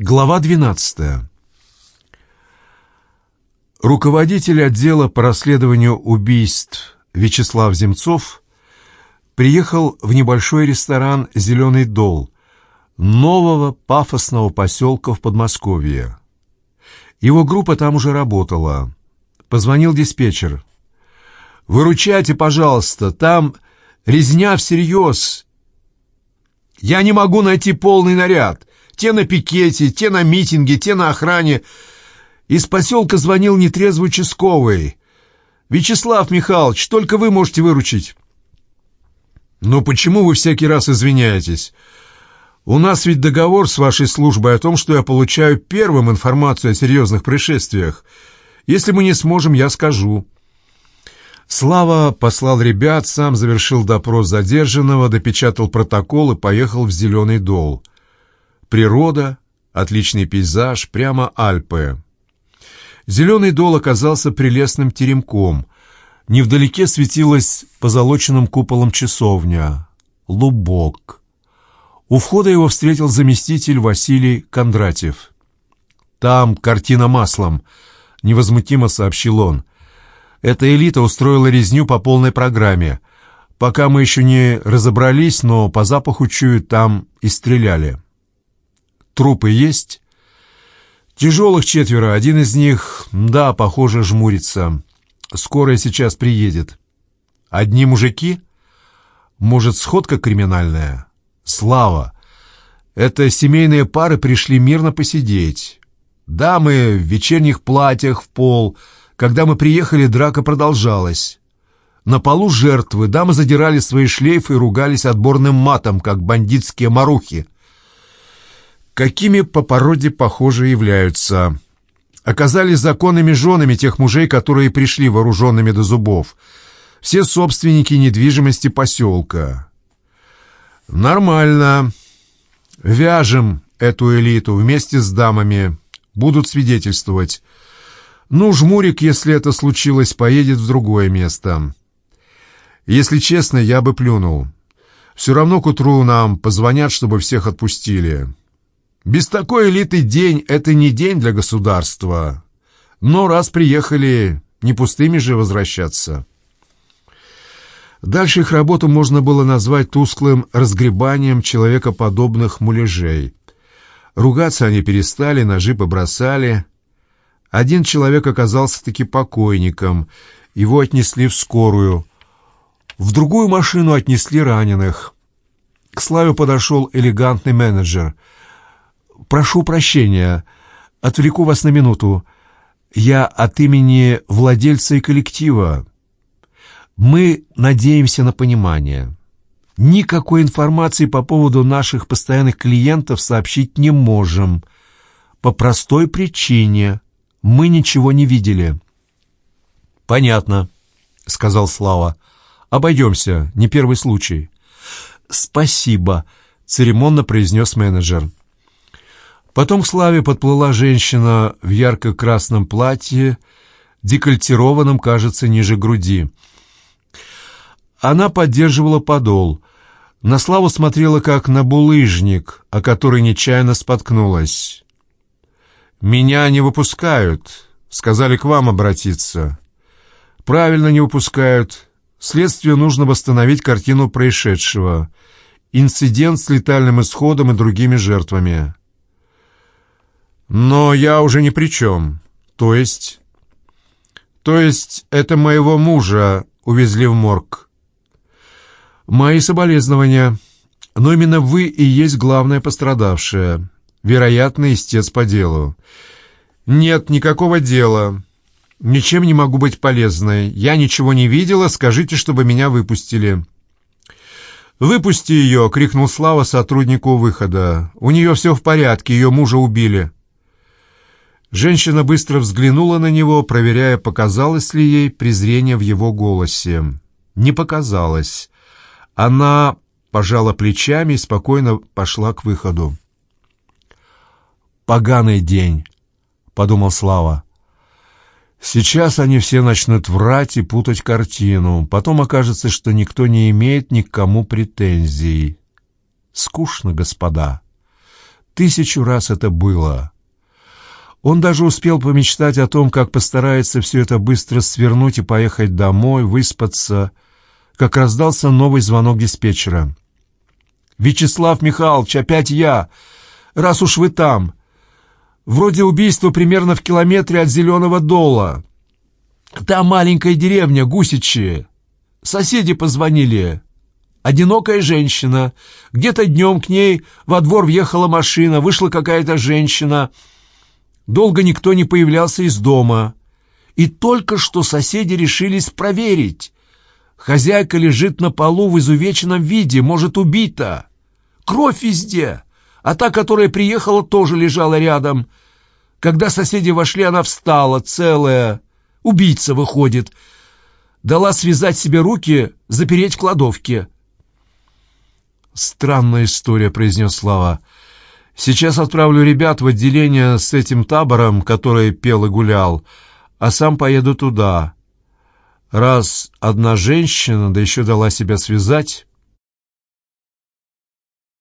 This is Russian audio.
Глава 12. Руководитель отдела по расследованию убийств Вячеслав Земцов приехал в небольшой ресторан «Зеленый дол» нового пафосного поселка в Подмосковье. Его группа там уже работала. Позвонил диспетчер. «Выручайте, пожалуйста, там резня всерьез. Я не могу найти полный наряд. Те на пикете, те на митинге, те на охране. Из поселка звонил нетрезвый участковый. «Вячеслав Михайлович, только вы можете выручить». «Но почему вы всякий раз извиняетесь? У нас ведь договор с вашей службой о том, что я получаю первым информацию о серьезных происшествиях. Если мы не сможем, я скажу». Слава послал ребят, сам завершил допрос задержанного, допечатал протокол и поехал в Зеленый дол. Природа, отличный пейзаж, прямо Альпы. Зеленый дол оказался прелестным теремком. Невдалеке светилась позолоченным куполом часовня. Лубок. У входа его встретил заместитель Василий Кондратьев. «Там картина маслом», — невозмутимо сообщил он. «Эта элита устроила резню по полной программе. Пока мы еще не разобрались, но по запаху чуют там и стреляли». Трупы есть? Тяжелых четверо, один из них, да, похоже, жмурится. Скорая сейчас приедет. Одни мужики? Может, сходка криминальная? Слава! Это семейные пары пришли мирно посидеть. Дамы в вечерних платьях в пол. Когда мы приехали, драка продолжалась. На полу жертвы дамы задирали свои шлейфы и ругались отборным матом, как бандитские марухи какими по породе похоже являются. Оказались законными женами тех мужей, которые пришли вооруженными до зубов. Все собственники недвижимости поселка. Нормально. Вяжем эту элиту вместе с дамами. Будут свидетельствовать. Ну, жмурик, если это случилось, поедет в другое место. Если честно, я бы плюнул. Все равно к утру нам позвонят, чтобы всех отпустили. Без такой элиты день — это не день для государства. Но раз приехали, не пустыми же возвращаться. Дальше их работу можно было назвать тусклым разгребанием человекоподобных муляжей. Ругаться они перестали, ножи побросали. Один человек оказался таки покойником, его отнесли в скорую. В другую машину отнесли раненых. К Славе подошел элегантный менеджер — прошу прощения, отвлеку вас на минуту. Я от имени владельца и коллектива. Мы надеемся на понимание. Никакой информации по поводу наших постоянных клиентов сообщить не можем. По простой причине. Мы ничего не видели. «Понятно», — сказал Слава. «Обойдемся, не первый случай». «Спасибо», — церемонно произнес менеджер. Потом к Славе подплыла женщина в ярко-красном платье, декольтированном, кажется, ниже груди. Она поддерживала подол. На Славу смотрела, как на булыжник, о который нечаянно споткнулась. «Меня не выпускают. Сказали к вам обратиться». «Правильно не выпускают. Следствию нужно восстановить картину происшедшего. Инцидент с летальным исходом и другими жертвами». Но я уже ни при чем. То есть... То есть это моего мужа увезли в морг. Мои соболезнования. Но именно вы и есть главная пострадавшая. Вероятно, истец по делу. Нет никакого дела. Ничем не могу быть полезной. Я ничего не видела, скажите, чтобы меня выпустили. «Выпусти ее!» — крикнул Слава сотруднику выхода. «У нее все в порядке, ее мужа убили». Женщина быстро взглянула на него, проверяя, показалось ли ей презрение в его голосе. Не показалось. Она пожала плечами и спокойно пошла к выходу. «Поганый день», — подумал Слава. «Сейчас они все начнут врать и путать картину. Потом окажется, что никто не имеет ни к кому претензий. Скучно, господа. Тысячу раз это было. Он даже успел помечтать о том, как постарается все это быстро свернуть и поехать домой, выспаться, как раздался новый звонок диспетчера. «Вячеслав Михайлович, опять я! Раз уж вы там! Вроде убийства примерно в километре от Зеленого Дола. Там маленькая деревня, Гусичи. Соседи позвонили. Одинокая женщина. Где-то днем к ней во двор въехала машина, вышла какая-то женщина. Долго никто не появлялся из дома. И только что соседи решились проверить. Хозяйка лежит на полу в изувеченном виде, может, убита. Кровь везде а та, которая приехала, тоже лежала рядом. Когда соседи вошли, она встала, целая. Убийца выходит. Дала связать себе руки, запереть в кладовке. «Странная история», — произнес Слава. «Сейчас отправлю ребят в отделение с этим табором, который пел и гулял, а сам поеду туда. Раз одна женщина, да еще дала себя связать,